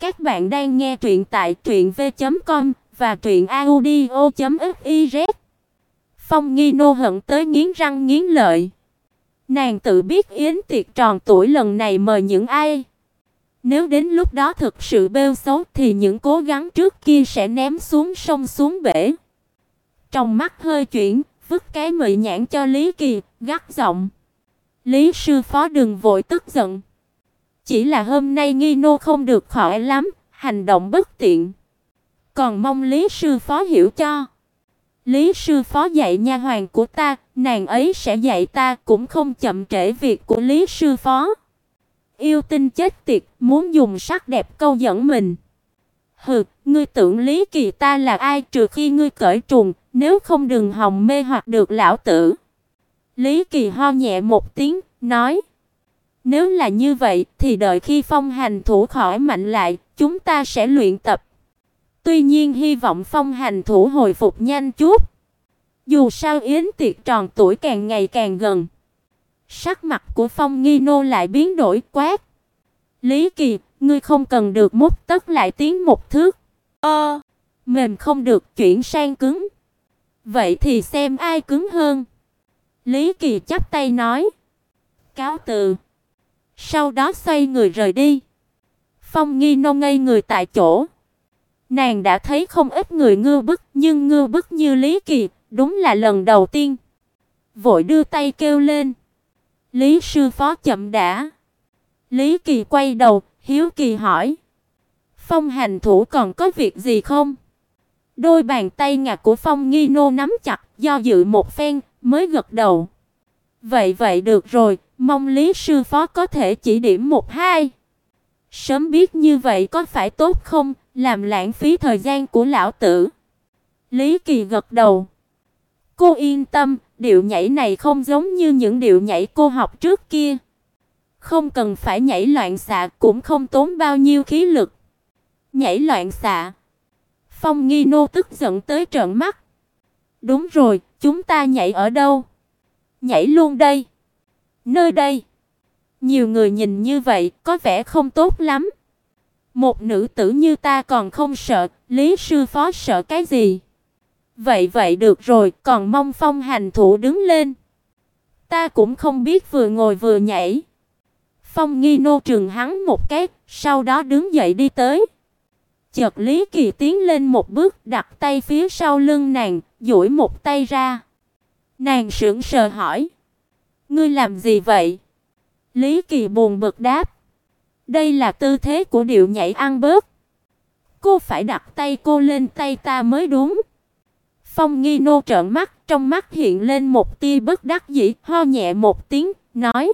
Các bạn đang nghe truyện tại truyệnv.com và truyệnaudio.fiz. Phong Nghi nô hận tới nghiến răng nghiến lợi. Nàng tự biết yến tiệc tròn tuổi lần này mời những ai. Nếu đến lúc đó thực sự bêu xấu thì những cố gắng trước kia sẽ ném xuống sông xuống bể. Trong mắt hơi chuyển, vứt cái mị nhãn cho Lý Kỳ, gắt giọng. Lý sư phó đừng vội tức giận. Chỉ là hôm nay nghi nô không được khỏi lắm, hành động bất tiện. Còn mong Lý sư phó hiểu cho. Lý sư phó dạy nha hoàn của ta, nàng ấy sẽ dạy ta, cũng không chậm trễ việc của Lý sư phó. Yêu tinh chết tiệt, muốn dùng sắc đẹp câu dẫn mình. Hừ, ngươi tưởng Lý Kỳ ta là ai trừ khi ngươi cởi trùng, nếu không đừng hòng mê hoặc được lão tử. Lý Kỳ ho nhẹ một tiếng, nói: "Nếu là như vậy thì đợi khi Phong Hành thủ khỏi mạnh lại, chúng ta sẽ luyện tập. Tuy nhiên hy vọng Phong Hành thủ hồi phục nhanh chút. Dù sao yến tiệc tròn tuổi càng ngày càng gần." Sắc mặt của Phong Nghi Nô lại biến đổi quát: "Lý Kỳ, ngươi không cần được mút tất lại tiến một thước." "Ơ, mềm không được chuyển sang cứng." "Vậy thì xem ai cứng hơn." Lý Kỳ chắp tay nói: "Cáo từ." Sau đó xoay người rời đi. Phong Nghi Nô ngây người tại chỗ. Nàng đã thấy không ít người ngư bức, nhưng ngư bức như Lý Kỳ, đúng là lần đầu tiên. Vội đưa tay kêu lên. Lý sư phó chậm đã. Lý Kỳ quay đầu, hiếu kỳ hỏi: "Phong hành thủ còn có việc gì không?" Đôi bàn tay ngà của Phong Nghi Nô nắm chặt, do dự một phen, mới gật đầu. Vậy vậy được rồi, mong Lý sư phó có thể chỉ điểm một hai. Sớm biết như vậy có phải tốt không, làm lãng phí thời gian của lão tử. Lý Kỳ gật đầu. Cô yên tâm, điệu nhảy này không giống như những điệu nhảy cô học trước kia. Không cần phải nhảy loạn xạ, cũng không tốn bao nhiêu khí lực. Nhảy loạn xạ. Phong Nghi Nô tức giận tới trợn mắt. Đúng rồi, chúng ta nhảy ở đâu? Nhảy luôn đây. Nơi đây. Nhiều người nhìn như vậy, có vẻ không tốt lắm. Một nữ tử như ta còn không sợ, Lý sư phó sợ cái gì? Vậy vậy được rồi, còn mong Phong hành thủ đứng lên. Ta cũng không biết vừa ngồi vừa nhảy. Phong Nghi nô trường hắn một cái, sau đó đứng dậy đi tới. Chợt Lý Kỳ tiến lên một bước, đặt tay phía sau lưng nàng, duỗi một tay ra. Nàng sững sờ hỏi: "Ngươi làm gì vậy?" Lý Kỳ buồn bực đáp: "Đây là tư thế của điệu nhảy ăn bớt. Cô phải đặt tay cô lên tay ta mới đúng." Phong Nghi Nô trợn mắt, trong mắt hiện lên một tia bất đắc dĩ, ho nhẹ một tiếng, nói: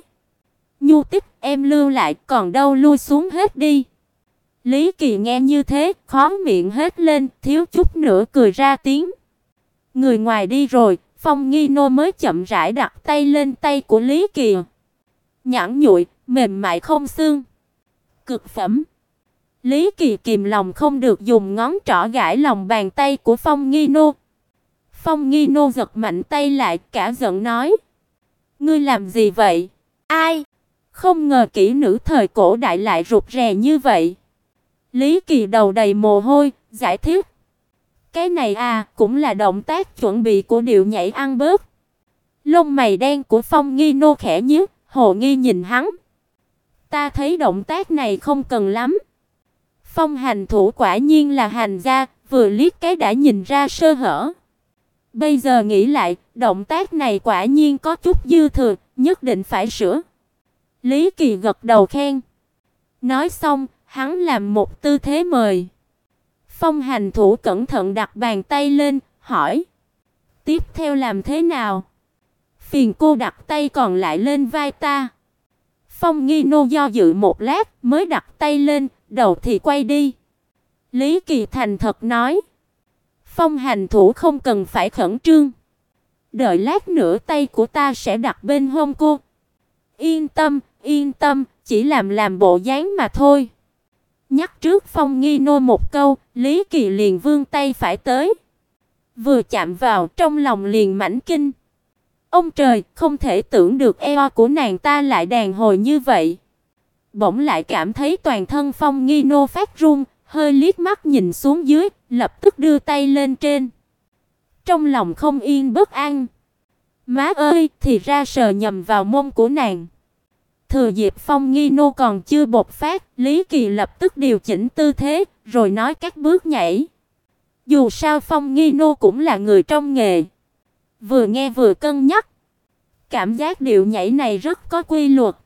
"Nhu Tích, em lưu lại, còn đâu lui xuống hết đi." Lý Kỳ nghe như thế, khóe miệng hết lên, thiếu chút nữa cười ra tiếng. Người ngoài đi rồi, Phong Nghi Nô mới chậm rãi đặt tay lên tay của Lý Kỳ. Nhẵn nhụi, mềm mại không xương. Cực phẩm. Lý Kỳ kìm lòng không được dùng ngón trỏ gãi lòng bàn tay của Phong Nghi Nô. Phong Nghi Nô giật mạnh tay lại, cả giận nói: "Ngươi làm gì vậy? Ai? Không ngờ kỹ nữ thời cổ đại lại rụt rè như vậy." Lý Kỳ đầu đầy mồ hôi, giải thích: "Cái này à, cũng là động tác chuẩn bị của điệu nhảy ăn bớt." Lông mày đen của Phong Nghi Nô khẽ nhíu, hồ nghi nhìn hắn. "Ta thấy động tác này không cần lắm." Phong hành thủ quả nhiên là hành gia, vừa liếc cái đã nhìn ra sơ hở. Bây giờ nghĩ lại, động tác này quả nhiên có chút dư thừa, nhất định phải sửa. Lý Kỳ gật đầu khen. Nói xong, hắn làm một tư thế mời. Phong hành thủ cẩn thận đặt bàn tay lên, hỏi: "Tiếp theo làm thế nào?" Phiền cô đặt tay còn lại lên vai ta. Phong Nghi Nô do dự một lát, mới đặt tay lên, đầu thì quay đi. Lý Kỳ thành thật nói: Phong hành thủ không cần phải khẩn trương. Đợi lát nữa tay của ta sẽ đặt bên hông cô. Yên tâm, yên tâm, chỉ làm làm bộ dáng mà thôi. Nhắc trước Phong Nghi nô một câu, Lý Kỳ liền vươn tay phải tới. Vừa chạm vào, trong lòng liền mãnh kinh. Ông trời, không thể tưởng được eo của nàng ta lại đàn hồi như vậy. bỗng lại cảm thấy toàn thân Phong Nghi Nô phát run, hơi liếc mắt nhìn xuống dưới, lập tức đưa tay lên trên. Trong lòng không yên bất an. Má ơi, thì ra sờ nhầm vào mông của nàng. Thừa dịp Phong Nghi Nô còn chưa bộc phát, Lý Kỳ lập tức điều chỉnh tư thế, rồi nói các bước nhảy. Dù sao Phong Nghi Nô cũng là người trong nghề. Vừa nghe vừa cân nhắc. Cảm giác điệu nhảy này rất có quy luật.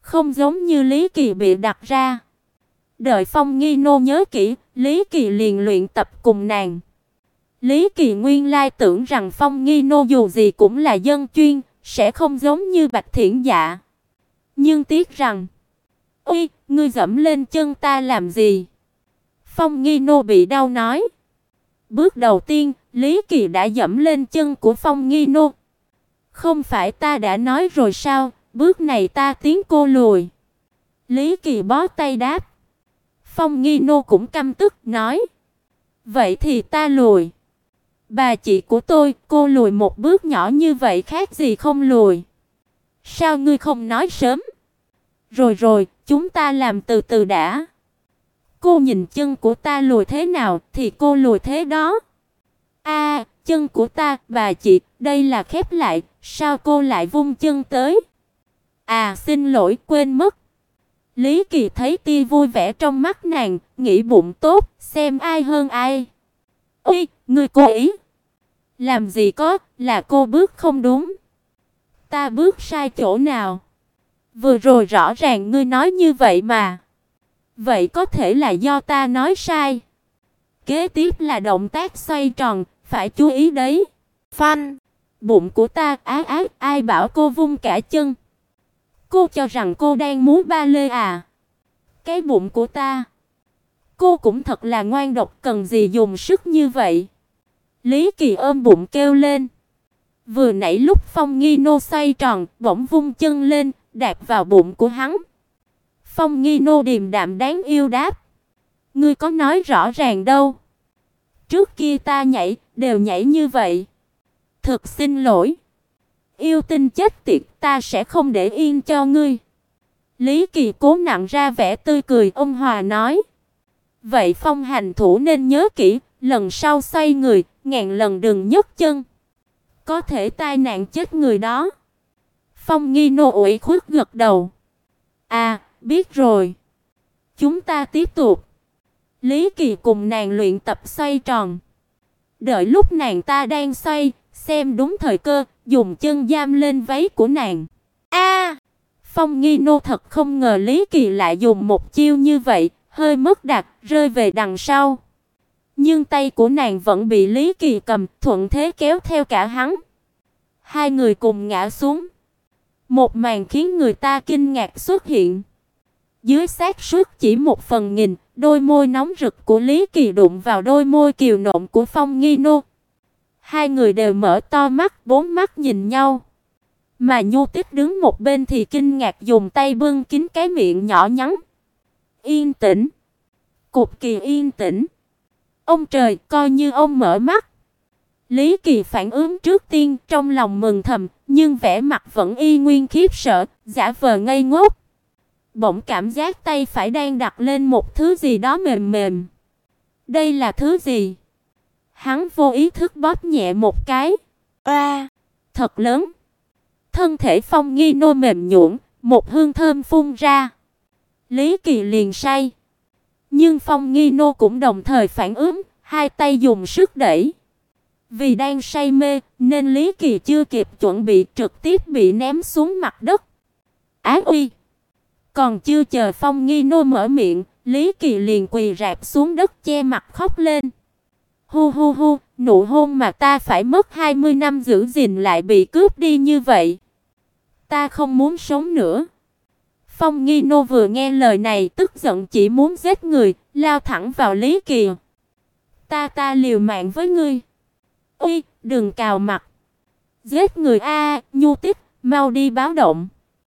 Không giống như Lý Kỳ bị đặt ra. Đợi Phong Nghi Nô nhớ kỹ, Lý Kỳ liền luyện tập cùng nàng. Lý Kỳ nguyên lai tưởng rằng Phong Nghi Nô dù gì cũng là dân chuyên, sẽ không giống như Bạch Thiển Dạ. Nhưng tiếc rằng, "Ôi, ngươi dẫm lên chân ta làm gì?" Phong Nghi Nô bị đau nói. Bước đầu tiên, Lý Kỳ đã dẫm lên chân của Phong Nghi Nô. "Không phải ta đã nói rồi sao, bước này ta tiến cô lùi." Lý Kỳ bó tay đáp. Phong Nghi Nô cũng căm tức nói: "Vậy thì ta lùi." Bà chị của tôi, cô lùi một bước nhỏ như vậy khác gì không lùi? Sao ngươi không nói sớm? Rồi rồi, chúng ta làm từ từ đã. Cô nhìn chân của ta lùi thế nào thì cô lùi thế đó. A, chân của ta, bà chị, đây là khép lại, sao cô lại vung chân tới? À, xin lỗi, quên mất. Lý Kỳ thấy tia vui vẻ trong mắt nàng, nghĩ bụng tốt, xem ai hơn ai. Ôi, người cô ý. Làm gì có, là cô bước không đúng. Ta bước sai chỗ nào? Vừa rồi rõ ràng ngươi nói như vậy mà. Vậy có thể là do ta nói sai. Kế tiếp là động tác xoay tròn, phải chú ý đấy. Phanh, bụng của ta á á, ai bảo cô vung cả chân? Cô cho rằng cô đang múa ba lê à? Cái bụng của ta. Cô cũng thật là ngoan độc, cần gì dùng sức như vậy? Lý Kỳ ôm bụng kêu lên. Vừa nãy lúc Phong Nghi Nô xoay tròn, bỗng vung chân lên, đạp vào bụng của hắn. Phong Nghi Nô điềm đạm đáng yêu đáp: "Ngươi có nói rõ ràng đâu. Trước kia ta nhảy đều nhảy như vậy. Thực xin lỗi. Yêu tinh chết tiệt, ta sẽ không để yên cho ngươi." Lý Kỳ cố nặng ra vẻ tươi cười, ông Hòa nói: "Vậy Phong hành thủ nên nhớ kỹ, lần sau xoay người, ngàn lần đừng nhấc chân, có thể tai nạn chết người đó." Phong Nghi Nô ủy khuất gật đầu. "À, biết rồi. Chúng ta tiếp tục." Lý Kỳ cùng nàng luyện tập xoay tròn. Đợi lúc nàng ta đang xoay, xem đúng thời cơ, dùng chân giam lên váy của nàng. A! Phong Nghi Nô thật không ngờ Lý Kỳ lại dùng một chiêu như vậy, hơi mất đặt, rơi về đằng sau. Nhưng tay của nàng vẫn bị Lý Kỳ cầm, thuận thế kéo theo cả hắn. Hai người cùng ngã xuống. Một màn khiến người ta kinh ngạc xuất hiện. Dưới xác xuất chỉ một phần nghìn, đôi môi nóng rực của Lý Kỳ đụng vào đôi môi kiều nộm của Phong Nghi Nô. Hai người đều mở to mắt, bốn mắt nhìn nhau. Mà Nhu Tích đứng một bên thì kinh ngạc dùng tay bưng kín cái miệng nhỏ nhắn. Yên tĩnh. Cục kỳ yên tĩnh. Ông trời, coi như ông mở mắt. Lý Kỳ phản ứng trước tiên trong lòng mừng thầm, nhưng vẻ mặt vẫn y nguyên khiếp sợ, giả vờ ngây ngốc. Bỗng cảm giác tay phải đang đặt lên một thứ gì đó mềm mềm. Đây là thứ gì? Hắn vô ý thức bóp nhẹ một cái. A, thật lớn. Thân thể Phong Nghi nô mềm nhũn, một hương thơm phun ra. Lý Kỳ liền say. Nhưng Phong Nghi nô cũng đồng thời phản ứng, hai tay dùng sức đẩy. Vì đang say mê, nên Lý Kỳ chưa kịp chuẩn bị trực tiếp bị ném xuống mặt đất. Á uy! Còn chưa chờ Phong Nghi Nô mở miệng, Lý Kỳ liền quỳ rạp xuống đất che mặt khóc lên. Hu hu hu, nụ hôn mà ta phải mất 20 năm giữ gìn lại bị cướp đi như vậy. Ta không muốn sống nữa. Phong Nghi Nô vừa nghe lời này tức giận chỉ muốn giết người, lao thẳng vào Lý Kỳ. Ta ta liều mạng với ngươi. Ui, đừng cào mặt. Giết người a, Nhu Tích, mau đi báo động.